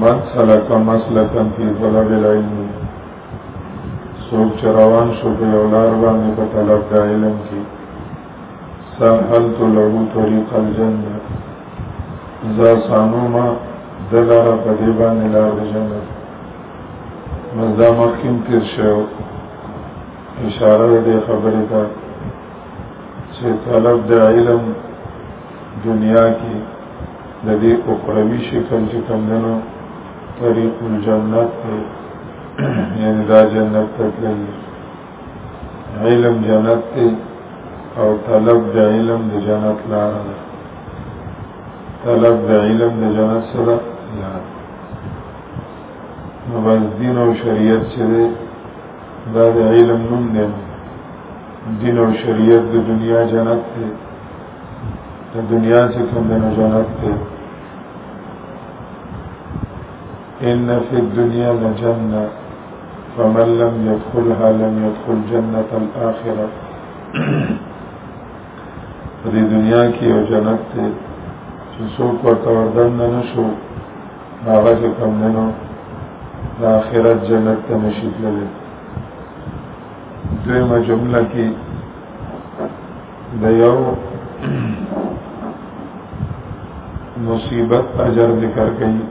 من سلک مسلکن فی طلب العلم سوک چروان شو په یو لار باندې په طلب د علم کې سهلت له طریق الجنه ذا سانوما دلاره په دې باندې لار د جنت مزدا مخکیم تیر شو اشاره دې خبرې ته چې طلب د علم دنیا کې د دې اخروي شکل چې کوم دنو طریق الجنت دی یعنی دا جنت ته تللی علم جنت دی او طلب د علم د جنت لار ده طلب د علم د جنت سره لار نو بس دین او شریعت چې دا د علم نوم دی دین او شریعت د دنیا جنت دی د دنیا چې کوم د جنت دی ان فی الدنیا لجنه فمن لم يدخلها لم يدخل جنت الاخره په دې دنیا کې یو جنت دی چې څوک ورته وردن نه شو هغه چې کوم نه نو د آخرت جنت ته نشي تللی دویمه جمله کې د یو مصیبت اجر ذکر کړي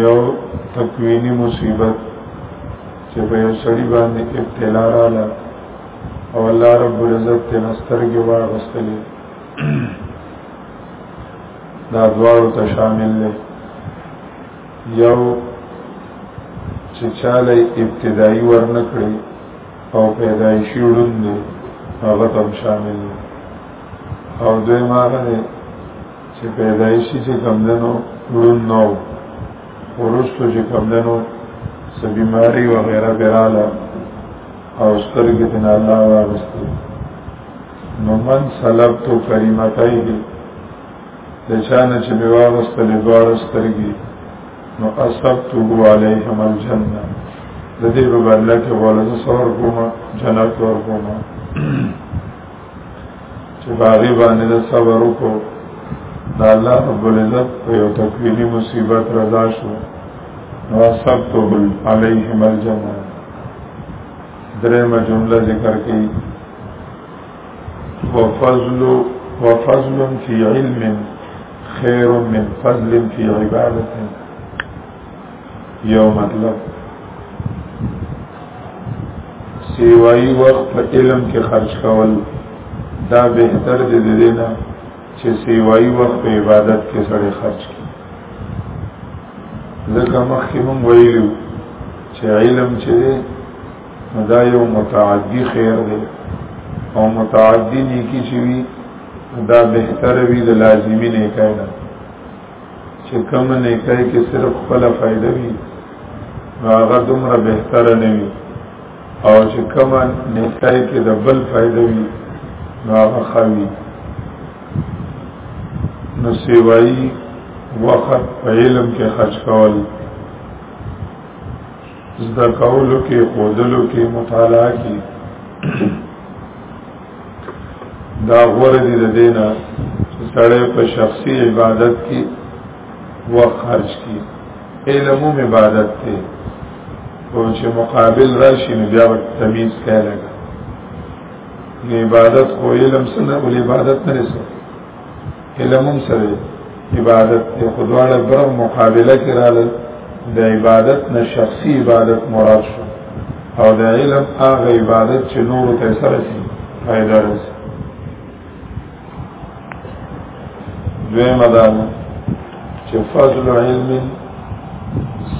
یو تکوینی مصیبت چې په یو سړي باندې ابتلا رااله او الله رب العزت ته نسترګې واغستلې دا دواړو ته شامل دي یو چې چاله ابتدایي ورنکړي او پیدایشي ړوند دی هغه هم شامل دی او دوی ماغه دی چې پیدایشي چې کمدنو ړوند نه و وروستو چې کمدنو څه بیماري وغیره پرې راله او سترګې ته الله واغستې نو من سلب تو کریمتای دی د چانه چې به واغستلې دواړه سترګې نو اصبته علیهم الجنه د دې په بدل کې ولز سور کوم جنت ور کوم چې باغی باندې د صبر وکړو د الله رب العزت په یو تکوینی مصیبت رضا شو نو اصبته علیهم الجنه درېمه جمله ذکر کړي وفضل وفضل في علم خير من فضل في عبادة یو مطلب سیوایی وقت په علم کې خرج کول دا بهتر دی د دې نه چې سیوایی وخت په عبادت کې سړی خرج کړي ځکه مخکې مونږ ویلو چې علم چې دا یو متعدی خیر دی او متعدی نیکی چې وی دا بهتر وی د لازمی نه کوي چې کم نه کوي کې صرف خپل فائدہ وی هغه دومره بهتر نه وی او چې کم نه کوي کې د بل فائدہ وی هغه خوي نو سیوایی وخت په علم کې خرج کول زده کولو کې خودلو کې مطالعه کې دا غوره دي د دینه چې سړی په شخصي عبادت کې وخت خرج کړي علم هم عبادت دی او چې مقابل راشي نو بیا تمیز کوي لګا عبادت خو علم سره ول عبادت نه رسو علمون سره عبادت ته خدواړه بر مقابله کړه د عبادت نه شخصي عبادت مراد شو او د علم هغه عبادت چې نور ته سره شي فائدہ رسي دویم دا چې فضل علم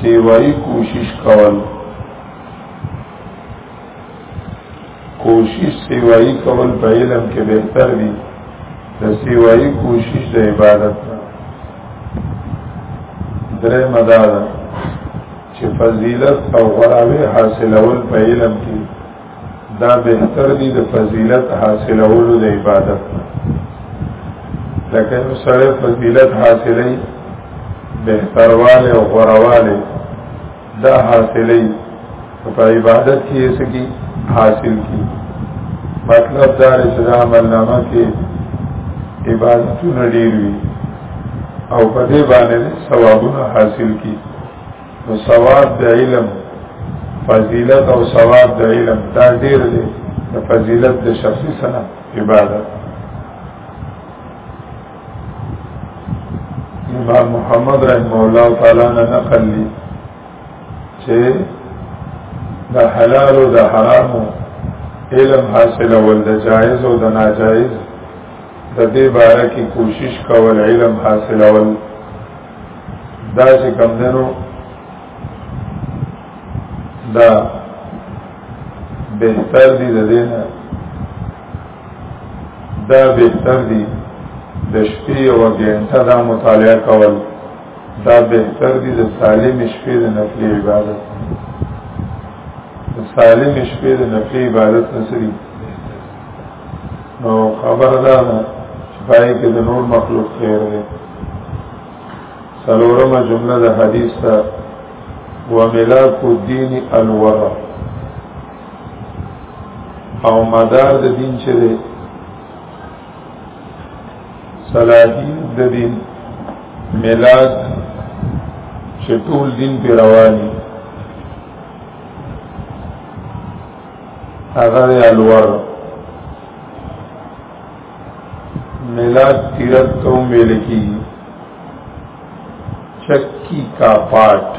سیوای کوشش کول کوشش سیوایی کول په علم کې بهتر وي د سیوایی کوشش د عبادت درې مدار چې فضیلت او غراوی حاصلول په علم کې دا بهتر دي د فضیلت حاصلولو د عبادت لکه یو سره فضیلت حاصلې بهترواله او غرواله دا حاصلې په عبادت کې سکی حاصل کی مطلب دا چې دا عمل نامه کې عبادتونه ډېر وي او په دې باندې ثوابونه حاصل کی نو ثواب د علم فضیلت او ثواب د علم دا ډېر دی د فضیلت د شخصي سره عبادت امام محمد رحمه الله تعالی نه نقل لي چې د حلال او د حرام علم حاصل ول د جائز او د ناجائز د دې باره کې کوشش کول علم حاصل ول دا چې کم دنو دا بهتر دي د دې نه دا بهتر دی د شپې یو ګنټه دا مطالعه کول دا بهتر دی د سالم شپې د نفلي عبادت د سالم شپې د نفلي عبادت نسري نو خبر دا نه چې پای کې د نور مخلوق خیر دی سلورمه جمله د حدیث ته وملاک الدین الورع او مدار د دین چې دی صلاحی د دین ملاک چې ټول دین په رواني هغه الور ملاک تیرت تو ملکی چکی کا پاٹ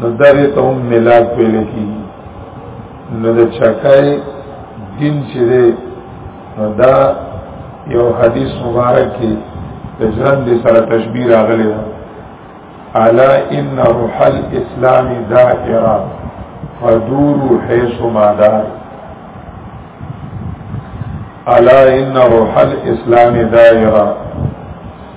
نو دغه ته هم ملاک ویل کی نو د چکای دین چې دی نو دا یو حدیث مبارک کې د ژوند سره تشبیه راغلی ده الا ان روح الاسلام دائره فدور حيث ما دار الا ان روح الاسلام دائره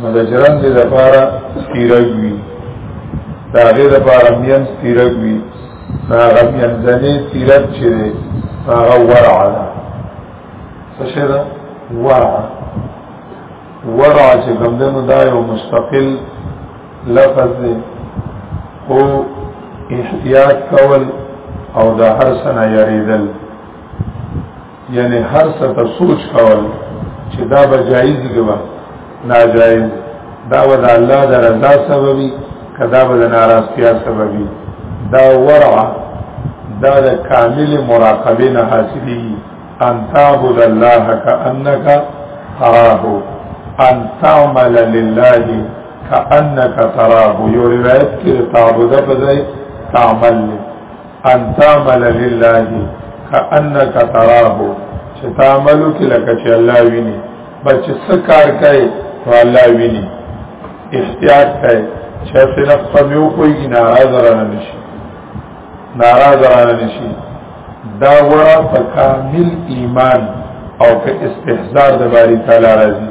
نو د جرند لپاره تیرګوي دا غي لپاره مین تیرګوي هغه مین ځنې تیرګ چې هغه ورع ده څه شي ده ورع ورع چې ګمدنو دا یو مستقل لفظ دی او احتیاط کول او د هر سنه یریدل یعنی هر څه ته سوچ کول چې دا به جایز دي که ناجایز دا به د الله د رضا سببي که دا به د ناراضتیا سببي دا ورع دا د کامل مراقبه نه حاصلي ان تعبد الله كانك تراه ان تعمل لله كانك تراه یو روایت کې تعبد په ځای تعمل ان تعمل لله کانک تراه چې تعملو کې لکه چې الله ویني بچ څه کار کوي نو الله ویني احتیاط کوي چې څه نفس په یو کوی ناراض را نه شي ناراض را نه شي دا ورا په کامل ایمان او په استحزار د باری تعالی راځي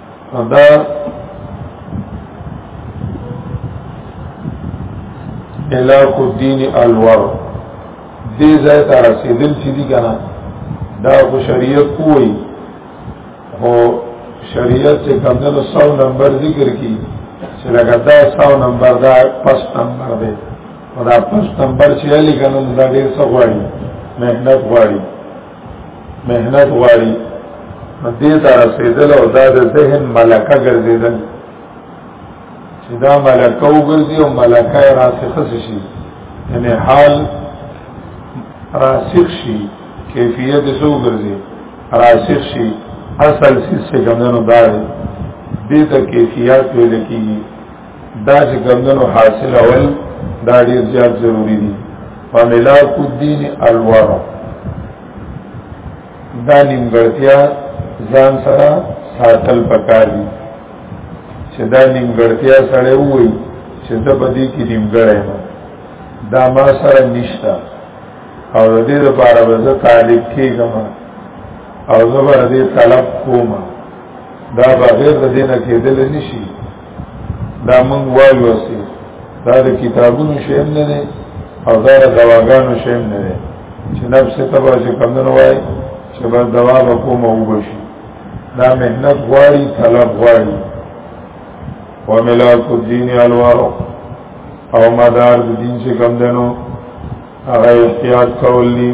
دا الاک الدین الور دې ځای ته رسیدل چې دي کنه دا خو شریعت کوی او شریعت چې کمنو 100 نمبر ذکر کی چې لکه دا 100 نمبر دا 5 نمبر دی او دا 5 نمبر چې لګنه دا ډیر څه غواړي مهنت غواړي مهنت غواړي دې ته رسیدل او دا د ذهن ملکه ګرځیدل چې دا ملکه وګرځي او ملکه راسخه شي یعنی حال راسخ شي کیفیت یې وګرځي راسخ شي اصل څه څنګه نو دا دې ته کیفیت ویل کیږي دا چې ګمدنو حاصل اول دا ډیر زیات ضروری دي فملاک الدین الورع دا نیمګړتیا ځان سره ساتل پکار دي چې دا نیمګړتیا سره وای چې دا بدی کې نیمګړی دا ما سره نشتا او دې لپاره به زه طالب کېږم او زه به دې طلب کوم دا بغیر د دینه کېدل نشي دا مونږ وایو اسی دا د کتابونو شیم نه دی او دا د دواګانو شیم نه دی چې نفس ته به چې کمونه وای چې بس دوا به کوم او بشي دا مهنت غواړي طلب غواړي وملاک الدین الوارو او مدار د دین چې کم دنو هغه احتیاط کول دي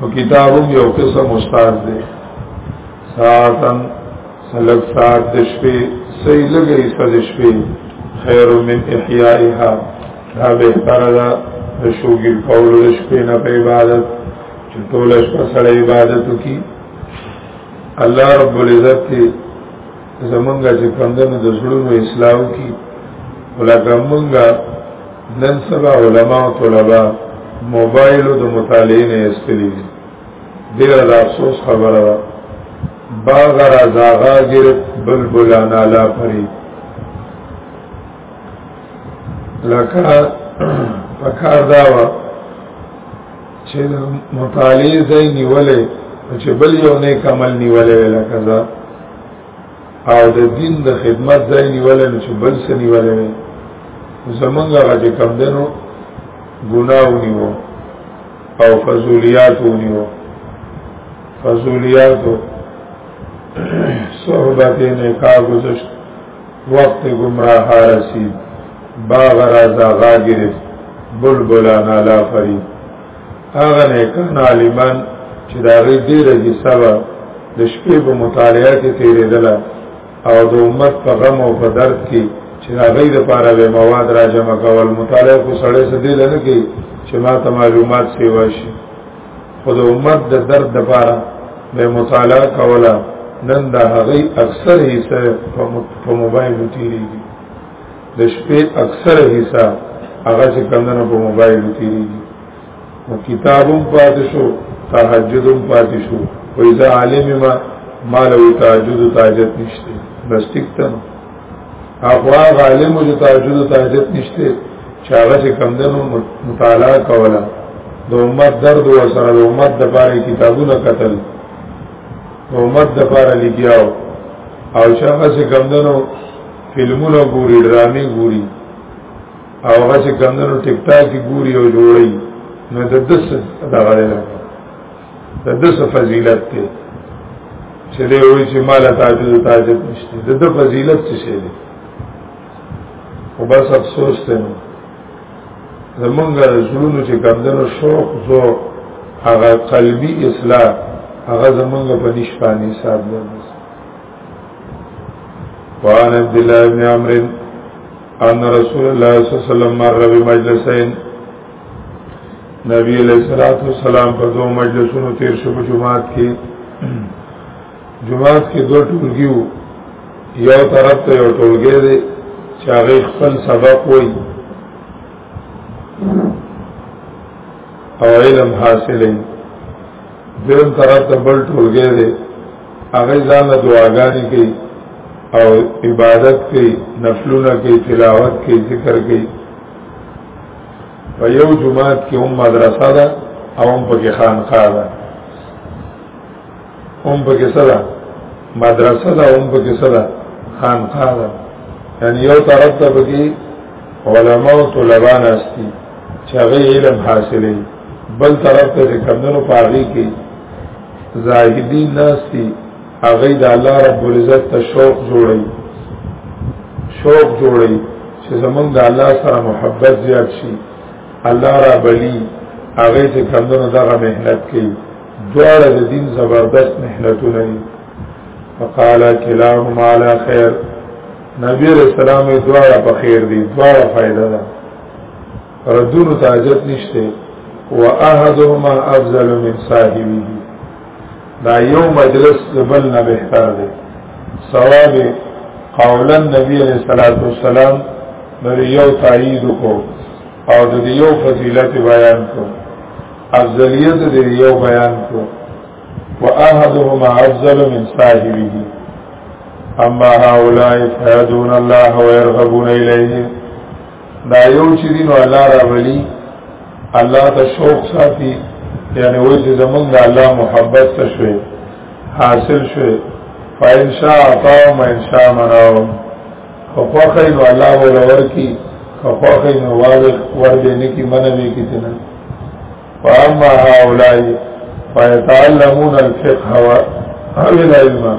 او کتابم یو قسم استاد دی ساعتن سلک ساعت د شپې سې لګي سد شپې خیر من احیائها دا به تر دا د شوګي کول د شپې نه په عبادت چې ټول شپه سره عبادت کی الله رب العزت زمونږ چې کمدنو د زړونو اصلاح کی ولکه مونږه نن سبا علما او طلبا موبایل د مطالعې نه استلی دي ډیر د افسوس خبره ده باغ را زاغا گرفت بلبلان علا پری لکه پکار داوا چې مطالعې ځای نیولې چې بل یو نیک عمل نیولې لکه ځا او د دین د خدمت ځای نیولې نو چې بل څه نیولې وي زمونږ هغه چې کم دنو ګناه ونیو او فضولیات ونیو فضولیات صحبت نکاح گذشت وقت گمراہ رسید باغ رازا غا گرفت بلبلا نالا فرید هغه نه کان عالمان چې دا غي ډیره دي سبا د شپې په مطالعه کې تیرېدل او د امت په غم او په درد کې چې دا غي د پاره به مواد را جمع کول مطالعه کو سړې سدي لنه کې چې ما ته معلومات سیوا شي خو د امت د درد د پاره به مطالعه کوله نن دا هغه اکثر حصہ په موبایل تیریږي د شپې اکثره حصہ هغه چې کمنه په موبایل تیریږي او کتابم پاتې شو تهجدم پاتې شو و اذا عالم ما مال او تهجد تهجد نشته بس ټیک ته اخوا عالم او تهجد تهجد نشته چې هغه چې کمنه مطالعه کوله د امت درد او سره د امت د پاره کتابونه قتل د امت د پاره لګیاو او شخص کمندنو فلمونه ګوري ډرامي ګوري او هغه چې کمندونو ټیک ټاک کې ګوري او جوړي نو د دس دغه ده د دس فضیلت ته چې دی وایي چې مال تاجد تاجد نشته د د فضیلت څه شي دی او بس افسوس ته نو زمونږ زړونو چې کمندونو شوق زو هغه قلبي اصلاح هغه زمونږ په نشپانه حساب دی وعن عبد الله بن عمرو ان رسول الله صلی الله علیه وسلم مر بمجلسین نبی علیہ الصلوۃ والسلام په دوه مجلسونو تیر شو په جمعات کې جمعات کې دوه ټولګي وو یو طرف ته یو ټولګي دی چې هغه خپل سبق وایي او علم حاصلې دیم طرف ته بل ټولګی دی هغه ځان له دعاګانې کوي او عبادت کوي نفلونه کوي تلاوت کوي ذکر کوي په یو جماعت کې هم مدرسه ده او هم پکې خانقاه ده هم پکې سره مدرسه ده هم پکې سره خانقاه ده یعنی یو طرف ته پکې علماء او طلبان استي چې هغه علم حاصلوي بل طرف ته د کمندونو پاغي کې زاهدی ناستی هغه د الله رب العزت ته شوق جوړي شوق جوړي چې زمونږ د الله سره محبت زیات شي الله را بلی هغه چې کمندونو دغه مهنت کوي دواړه د دین زبردست مهنتونه دي فقال كلام على خير نبی رسول الله دواړه په خیر دي دواړه فائدہ ده ردونو تاجت نشته واحدهما افضل من صاحبه دا یو مجلس بل نه بهتر دی ثواب قولا نبی علیہ الصلوۃ والسلام نور یو تایید کو او د یو فضیلت بیان کو افضلیت د یو بیان کو واحدهما افضل من صاحبه اما هؤلاء فيدون الله ويرغبون اليه دا یو چې دین الله راولي الله ته شوق ساتي یعنی وای چې زمونږ د الله محبت ته شوي حاصل شوي فإن شاء أطاعهم وإن شاء منعهم فخوخی نو الله ولا ورکی فخوخی نو واضح ورده نکی منوی کتنا فأما هؤلاء فيتعلمون الفقه والعلم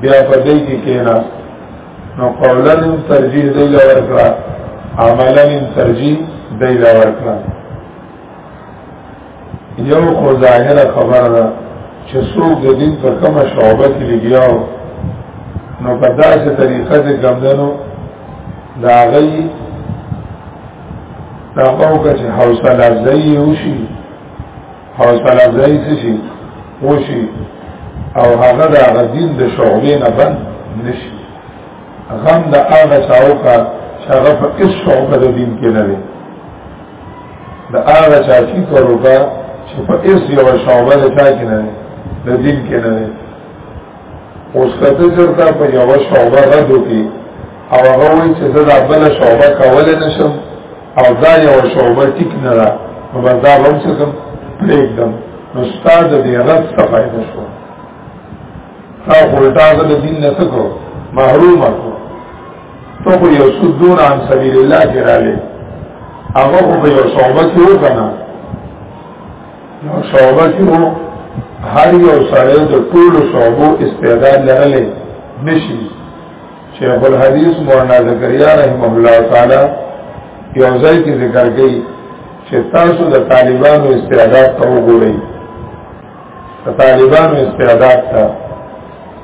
بیا په دې کې کېنا نو قولا ترجیح دی لور کړه عملا ترجیح دی لور کړه یو خو ظاهره خبره ده چې څوک د دین په کومه شعبه کې لګیاو نو په داسې طریقه دې ګمدنو دا غي دا پاو که چې حوصله ځای وشي حوصله ځای شي وشي او هغه د هغه دین د شعبې نه بند نشي غم د هغه چاوکا چې هغه په هیڅ شعبه د دین کې نه دی د هغه چا چې کوروکا چې په هیڅ یوه شعبه د چا کې نه دی د دین کې نه دی اوس کته چېرته په یوه شعبه رد وکړي او هغه وایي چې زه دا بله شعبه کولی نه شم او دا یو شعبه ټیک نه ده نو بس دا به هم څه کوم پرېږدم نو ستا د دې رد څه فایده شو تا خو الټا د دین نه څه کړو محروم کړو ته خو یو سدون عن سبیل الله کې راغلی هغه خو به یو شعبه کې و که نه یو شعبه کې و هر یو سړی د ټولو شعبو استعداد لرلی نشي شیخ الحدیث مولانا زکریا رحمه الله تعالی یو ځای کې ذکر کوي چې تاسو د طالبانو استعداد ته وګورئ د طالبانو استعداد ته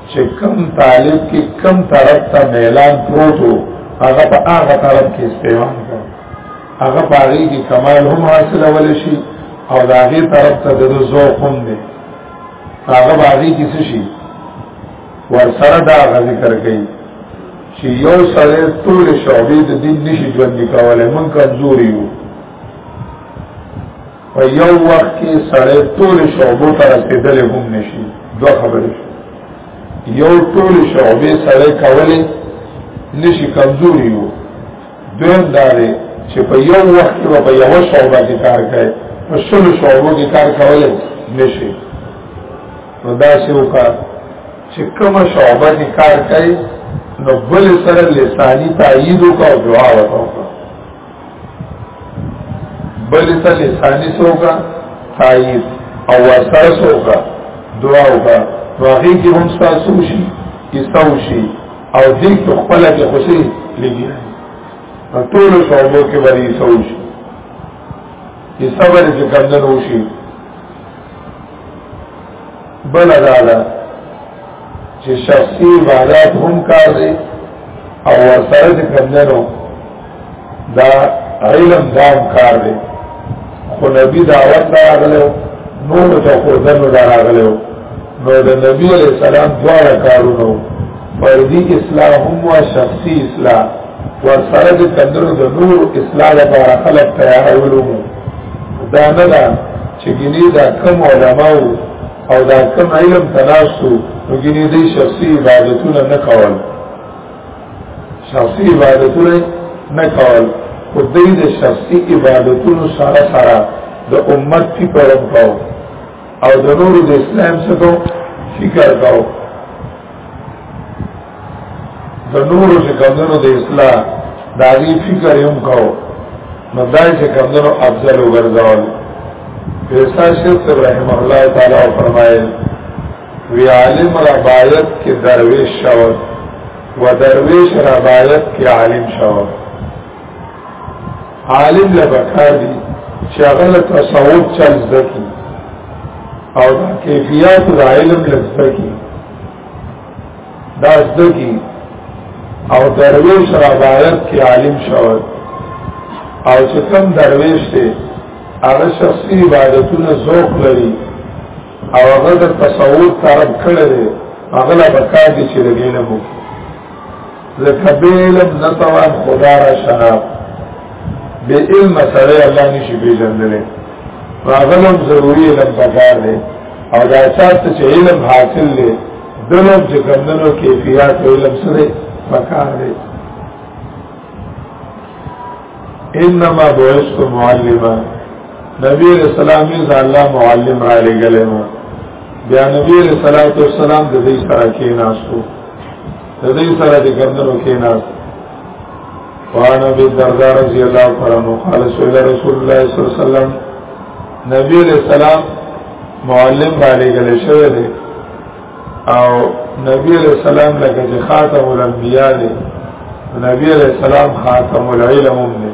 چې کم طالب کې کم طرف ته میلان پروت وو هغه په هغه طرف کې استعمال کړ هغه په هغه کې کمال هم حاصل ول شي او د هغه طرف ته د ذوق هم دی هغه باغی کې څه شي ورسره دا ذکر کوي چې یو سره ټول شعبې د دین نشي ژوند کولای مونږ کمزوري یو په یو وخت کې سره ټول شعبو ته رسیدل هم نشي دوه خبرې یو ټول شعبې سره کولای نشي کمزوري یو دویم دا دی چې په یو وخت کې په یو شعبه کې کار کوي په شلو شعبو کې کار کولای نشي نو دا څه وکړه چې کومه شعبه کې کار کوي نو بل سره لسانی تایید وکاو دعا وکاو بل سره لسانی سوکا تایید او ورسره سوکا دعا وکا نو هغه کې هم تاسو شي کیسو شي او دې په خپل کې خوشي لګي ټول شعبو کې باندې سوچ کیسه باندې څنګه نو شي بل دادا چې شخصي عبادت هم کار دی او ورسره چې کمدنو دا علم دام کار دی خو نبی دعوت نه راغلو نور ته خوردنو نه راغلو نو د نبی علیہ السلام دواړه کارونه فردی اسلام هم او شخصي اسلام ورسره د کندرو د نور اصلاح لپاره خلق تیارولو دا نه ده چې ګینې دا کم علماء او دا کم علم تناسو نو ګینې دې شخصي عبادتونه نه کول شخصي عبادتونه نه کول خو دې د شخصي عبادتونو سره سره د امت کی پرم کو او د نور د اسلام څخه فکر کو د نورو چې کمونو د اصلاح دا غي فکر هم کاو نو دای چې کمونو افضل وګرځول پیسا شیخ ابراهیم الله تعالی فرمایل وی عالم ربایت کې درویش شود و درویش ربایت کې عالم شود عالم لبکار دی چې هغه تصوف چل زکی او دا کیفیات د علم لزکی دا زدگی او درویش را باید کی عالم شود او چې کم درویش دی هغه شخصي عبادتونه ذوق لري او هغه د تصوف طرف کړی دی هغه لا بکار دي چې لګینه وو لکه بے علم نتوان خدا را شناب بے علم سره الله نشي پیژندلې راغلم ضروری علم پکار دی او دا چاست چې علم حاصل دی دلم چې کمدنو کیفیات علم سره پکار دی انما بعثت معلما نبی رسول الله الله معلم را لګلې ما بیا نبی رسول الله صلی الله علیه وسلم د دې سره کې ناشته دې سره دې ګندنو کې ناس وان ابي الدرداء رضي الله عنه قال سئل رسول الله صلى الله عليه وسلم نبی علیہ السلام معلم باندې غلې شوی دی او نبی علیہ السلام لکه چې خاتم الانبیاء دی نبی علیہ السلام خاتم العلم دی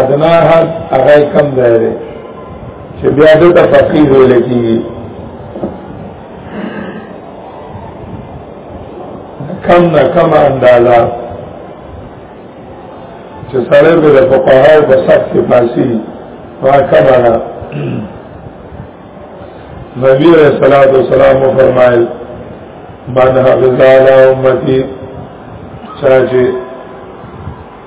ادنا حد هغه کم ځای دی چې بیا د تفقیر ویل کیږي کم نه کم اندازه چې سره به د فقهاو په صف کې پاسي وا کما نه نبی علیہ الصلوۃ والسلام فرمایل من حفظ علی امتی چاچه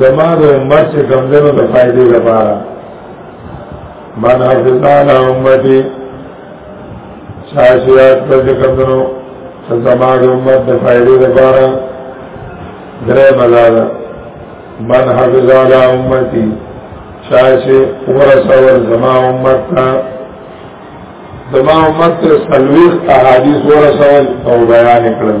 زما د امت چې کمدنو د فائدې لپاره من حفظان امتی شاشیات پر چې کمدنو زما د امت د فائدې لپاره درې ملاله من حفظان امتی شاشی ورسول زما امت تا زما امت سلویخ احادیث ورسول او بیان کړل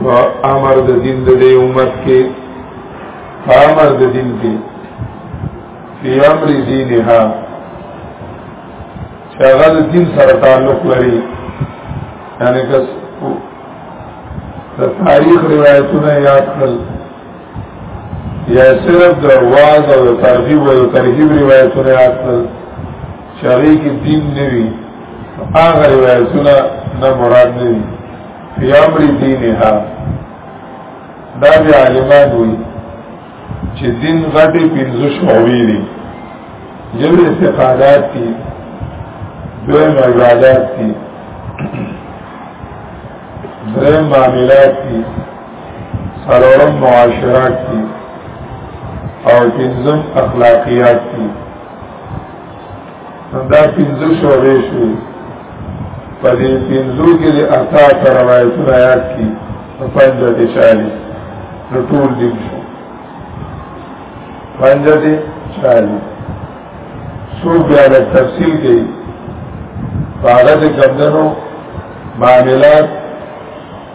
په امر د دین د دې امت کې په امر د دین کې په امر دینها چې هغه د دین سره تعلق لري یعنی که د تاریخ روایتونه یاد کړل یا صرف د واز او د ترغیب او د ترهیب روایتونه یاد کړل چې هغه کې دین نه وي هغه روایتونه نه مراد نه وي فی امر دینها دا بیا عالمان وی چې دین غټې پنځه شعبې دي یو استفادات دي دویم عبادات دي درم معاملات دي سرورم معاشرات دي او پنځم اخلاقیات دي دا پنځه شعبې شو په دې پنځو کې د اتا تر روایتونه یاد کی په پنځه دي چالي نو ټول دي شو پنځه دي چالي سو بیا د تفصیل کې هغه د کمندونو معاملات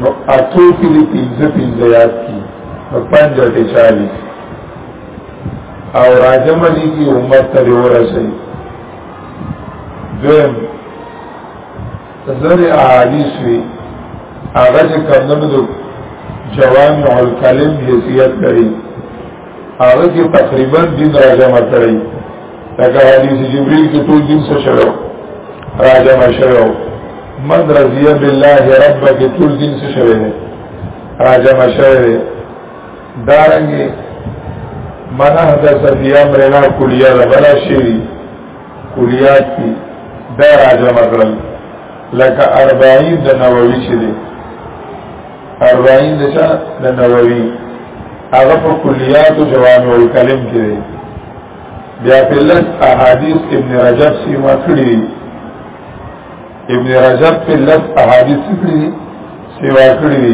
نو اتو کې دې پنځه پنځه یاد کی نو پنځه ټی چالیس او راجم دي کی عمر ته ورسې دویم زر احادیث وی هغه چې کمنو د جوامع الکلم حیثیت لري هغه کې تقریبا دین راجم کړی لکه حدیث جبرئیل کې ټول دین څه شوی راجم شوی من رضی بالله رب کې ټول دین څه شوی دی راجم شوی دی دارنګي من احدث فی امرنا کلیه لبلا شیری کلیات کی دا راجم کړل لکه 40 د نووي چې دی اربعین د چا د نووي هغه په کلیات او جوامع الکلم کې دی بیا په لس احادیث ابن رجب سیما کړی ابن رجب په لس احادیث کړی سیوا کړی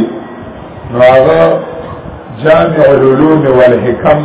نو هغه جامع العلوم والحکم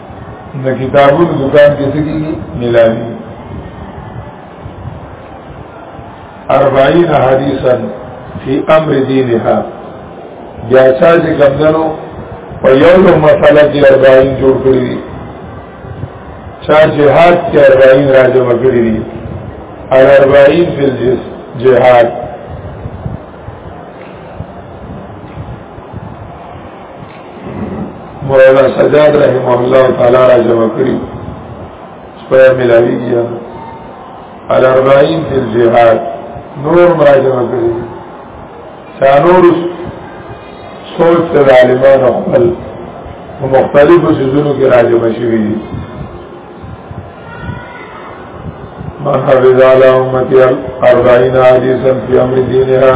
د کتابونو دکان کې څه کیږي ملاوي 40 حدیثا فی امر دینها بیا چې کمندنو په یو نو مسله کې 40 جوړ کړی دي چا جهاد کې 40 راځم کړی دي 40 فی الجس جهاد مولانا سجاد رحمه الله تعالی را جمع کړی سپیا ملاوی کیا الاربعین فی الجهاد نور را جمع کړی چانور سوچ تر عالمان اقبل مختلف سیزنو کی را جمع شوی دی من حفظ علی امتی الاربعین حدیثا فی امر دینها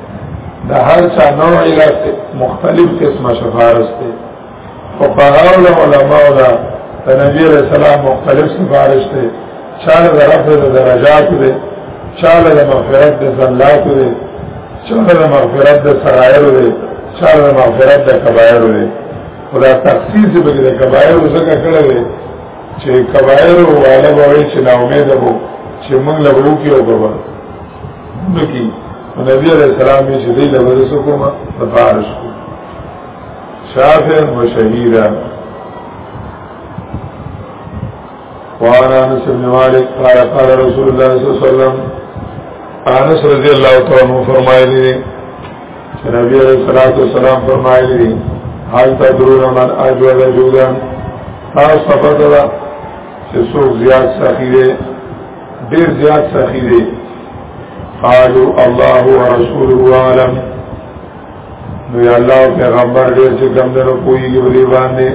د هر چا نوع علاج مختلف قسمه شفارس دی او په هغه علماء دا د نبی رسول الله مختلف سفارش دی چاله د رفع د درجات دی چاله د مغفرت د زلات دی چاله د مغفرت د سرایر دی چاله د مغفرت د کبایر دی خدا تخصیص به د کبایر زکه کړی دی چې کبایر او عالم وایي چې نا امید وو چې موږ له وو کې وګورم نکی نبی علیہ السلام یې چې دی له ورسو کومه د بارش کو شافع و شهیرا وعن انس بن مالک قال قال رسول الله صلی الله علیه وسلم انس رضی الله تعالی عنہ فرمایلی دی چې نبی علیہ الصلوۃ والسلام فرمایلی دی حال تدرون من اجود جودا تاسو په دغه چې څوک زیات سخی دی ډیر زیات سخی دی قالو الله ورسوله عالم نو یا الله پیغمبر دې چې کوم درو کوی کې ودی باندې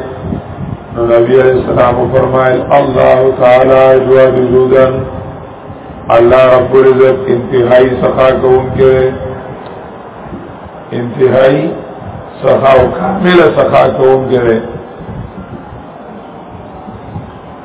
نو نبی علیہ السلام فرمایل الله تعالی جواد جودن الله رب العزت انتهائی سخا کوم کې انتهائی سخا او کامل سخا کوم کې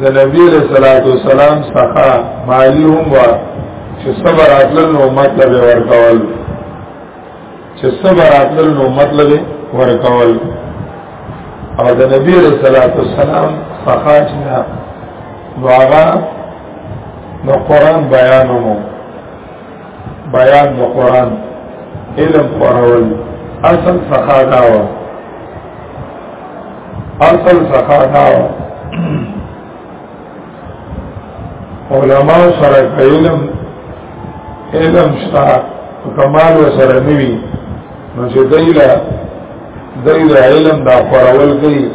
د نبی علیہ الصلوۃ والسلام څخه مالی هم وا چې صبر اتل نو مطلب ورکول چې صبر اتل نو مطلب ورکول او د نبی علیہ الصلوۃ والسلام څخه چې نو هغه نو قران بیانومو بیان د قران علم خورول اصل څخه دا و اصل څخه دا و علما سره علم علم شتا کمال و سره نیوی نو چې دایله دایله علم دا خورول کوي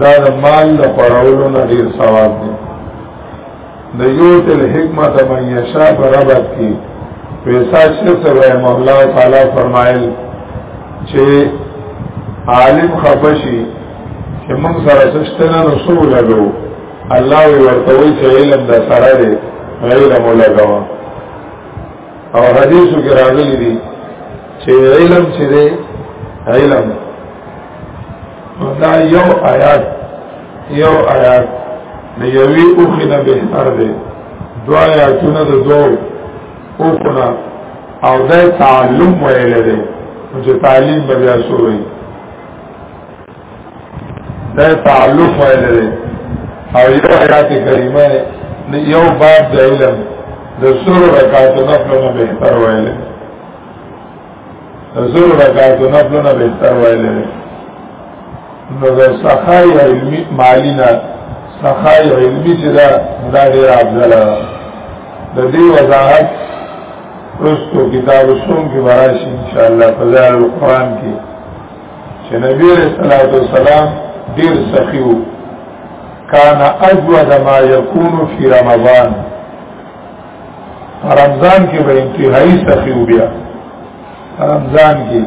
دا د مال د خورولو نه ډیر ثواب دی د یوت الحکمت من یشا پر ربط کی پیسا شیخ صاحب رحمه الله تعالی فرمایل چې عالم خپشي چې موږ سره څشتنه رسول لګو الله وی ورته وی چې علم د سره دی علم لګوا او حدیثو کې راغلي دي چې علم چې دی علم دا یو آیات یو آیات د یوې اوخې نه بهتر دی دوه آیاتونه د دوو اوخو نه او دا تعلم ویل دی چې تعلیم به بیا څه وایي دا تعلق ویل دی او یو آیات کریمه دی یو باب د علم د سور رکعاتو نفلو نه بهتر ویل دی زور رکاتو نفلونه بهتر ویل دي نو د سخای علمی مالی نه سخای علمی چې دا دا ډیر افضل ده د دې وضاحت پرستو کتاب سوم کې براشي ان شاء الله فضائل القرآن کې چې نبی رسول الله والسلام ډیر سخی وو کان اجود ما یکون فی رمضان رمضان کې به انتهایی سخی وبیا رمضان کې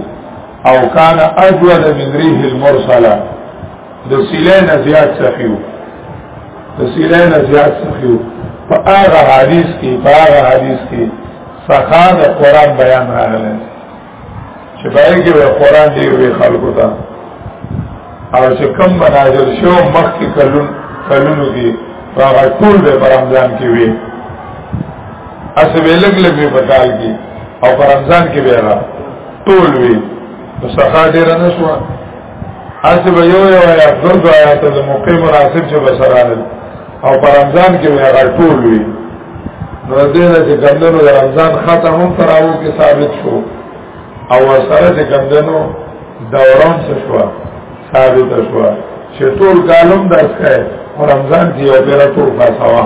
او کان اجود من ریح المرسله د سیلې نه زیات سخی وو د سیلې نه زیات سخی وو په هغه حدیث کې په هغه حدیث کې سخا د قران بیان راغلی چې پای کې به قران دی وی خلکو ته او چې کم مناظر شو مخ کې کلون کلونو کې هغه ټول به پر رمضان کې وی اس به لګ لګ به پټال کې او پر رمضان کې به را ټول وی نو څخه ډیر نه شو اسی به یو یو یا دو دو آیات د موقع مناسب چې بسرانه او پر رمضان کې وی هغه ټول وی نو دې نه چې ګندنو د رمضان ختم هم تراو کې ثابت شو او سره چې ګندنو دوران څه شو ثابت شو چې ټول کالم درس کړي او رمضان کې یو پیرا ټول فاسوا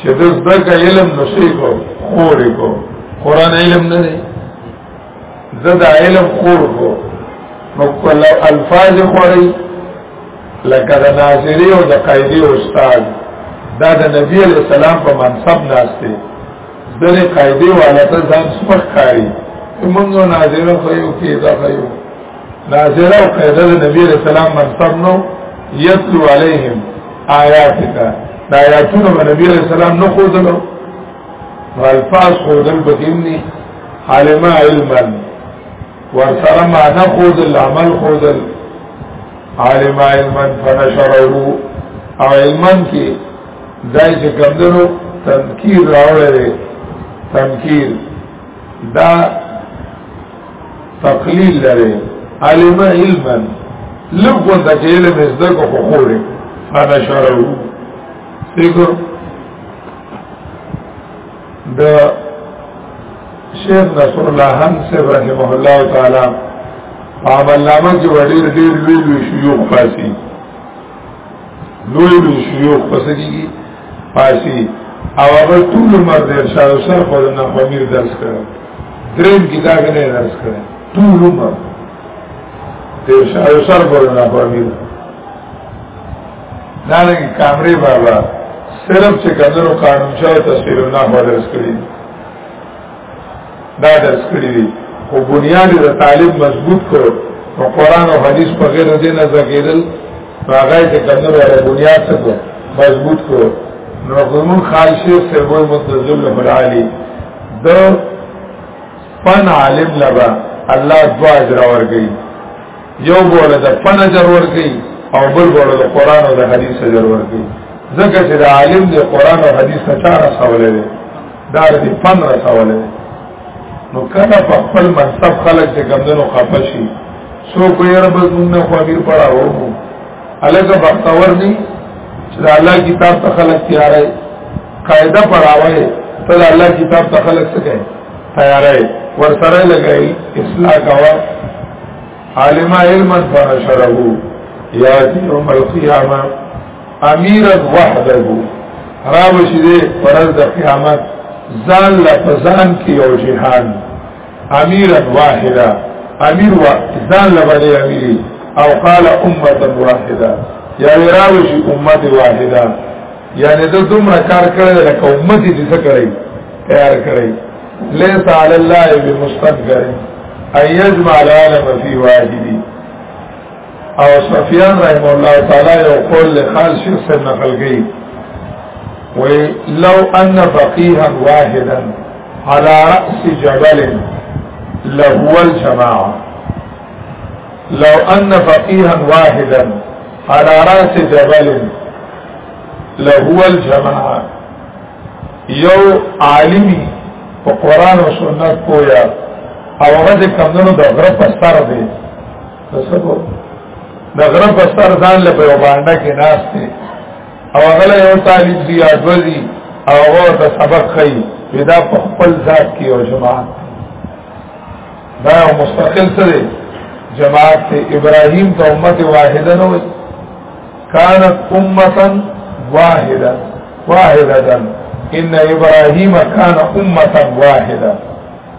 چې د زده علم نو شي کو خور کو قران علم نه دی زده علم خور کو نو کول الفاظ خوري لکه د ناظری او د قاعده استاد دا د نبی علیہ السلام په منصب ناشته دغه قاعده والا ته ځان سپک کاری موږ ناظر خو یو کې دا خو یو نازله او قیده د نبی علیہ السلام منصب نو یتلو علیهم آیاتک دا آیاتونه د نبی علیہ السلام نو خودلو والفاظ خودل بکینی عالم علما ورسره ما نه خودل عمل خودل عالم علما فنشره او علما کې دای چې کمدنو تنکیر راوړل تنکیر دا تقلیل لري علم علما لغو د علم زده کو خوره فانا شرعو دیکھو د شیخ نصر الله هم سے رحمه الله تعالی عمل نامه کې وړیر ډیر لوی لوی شيوخ پاسي لوی لوی شيوخ پسې کیږي پاسی او هغه ټول عمر د ارشاد سر په نه امیر درس کړ دریم کتاب نه درس کړ ټول عمر د ارشاد سر په نه امیر دا نه کامرې بابا صرف چې کندرو قانون شاو تصویر نه درس کړی دا درس کړی دی او بنیاد د طالب مضبوط کړو او قران او حدیث په غیر دې نه زګیدل هغه چې کندر او بنیاد څخه مضبوط کړو نو زمون خال شیخ سے وای متذل مرالی د فن عالم لبا الله دعا اجر ورګي یو بوله د فن اجر ورګي او بل بوله د قران او د حدیث اجر ورګي ځکه چې د عالم د قران او حدیث نه چاره سوالې دا دې فن رسوله نو کله په خپل منصب خلک چې کمندونو خپه شي سو کو یې رب زمونه خو امیر پڑا وو الګه بختور دي چې الله کتاب ته خلک تیارای قاعده پڑھاوي ته الله کتاب ته خلک څه کوي تیارای ور سره لګای اصلاح کاوه عالم علم فرشره یاتی یوم القیامه امیرا وحده راوشي دې پرز د قیامت ځان لا پزان کې یو جهان امیرا واحده امیر وا ځان لا باندې امیری او قال امه واحده یا راوشي امه واحده یعنی د دومره کار کړل لکه امه دې څه کړی تیار کړی ليس على الله بمستنكر ان يجمع العالم في واحد او سفیان رحم الله تعالی یو قول له خال شیخ سے نقل گئی وی لو ان فقیها واحدا على رأس جبل لهو الجماعه لو ان فقيها واحدا على راس جبل لهو الجماعه یو عالمی په قران او سنت پویا او هغه کمنو د غره په سر دی تصور د غره په سر ځان له په باندې کې ناس دی او هغه یو طالب دی اځوځي او هغه ته سبق کوي پیدا په خپل ذات کې او جماعت دا یو مستقل څه دی جماعت ته ابراهیم ته امت واحده نه وي كانت امه واحده واحده ان ابراهیم کان امه واحده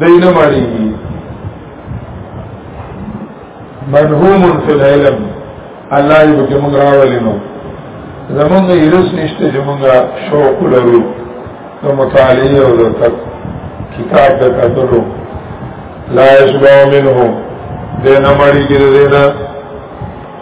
دی نه مړیږي منهوم فی العلم الله یې به موږ راولې نو زمونږ یې رس نشته چې موږ شوق لرو د مطالعې او د کتاب د کتلو لا یشبع منه دې نه مړیږي دې نه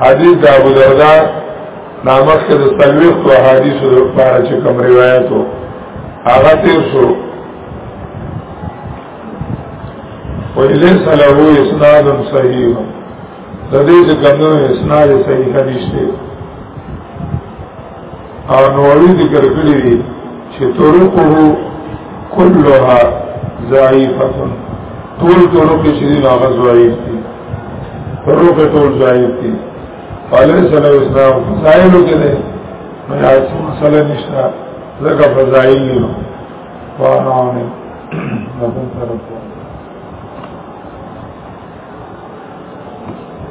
حدیث د ابو دردا نامخ کې د تلويخ او حدیث د لپاره چې کوم روایت وو هغه تیر شو ویلیس له اسناد صحیح د دې چې کوم اسناد صحیح نشته او نووي ذکر کړی دی چې طرقه كلها ضعيفه ټول طرق چې دی هغه ضعیف دي طرق ټول ضعیف دي فليس له اسلام فضائل کې نه مراجع مسله نشته ځکه فضائل نه نو وانه نه طرف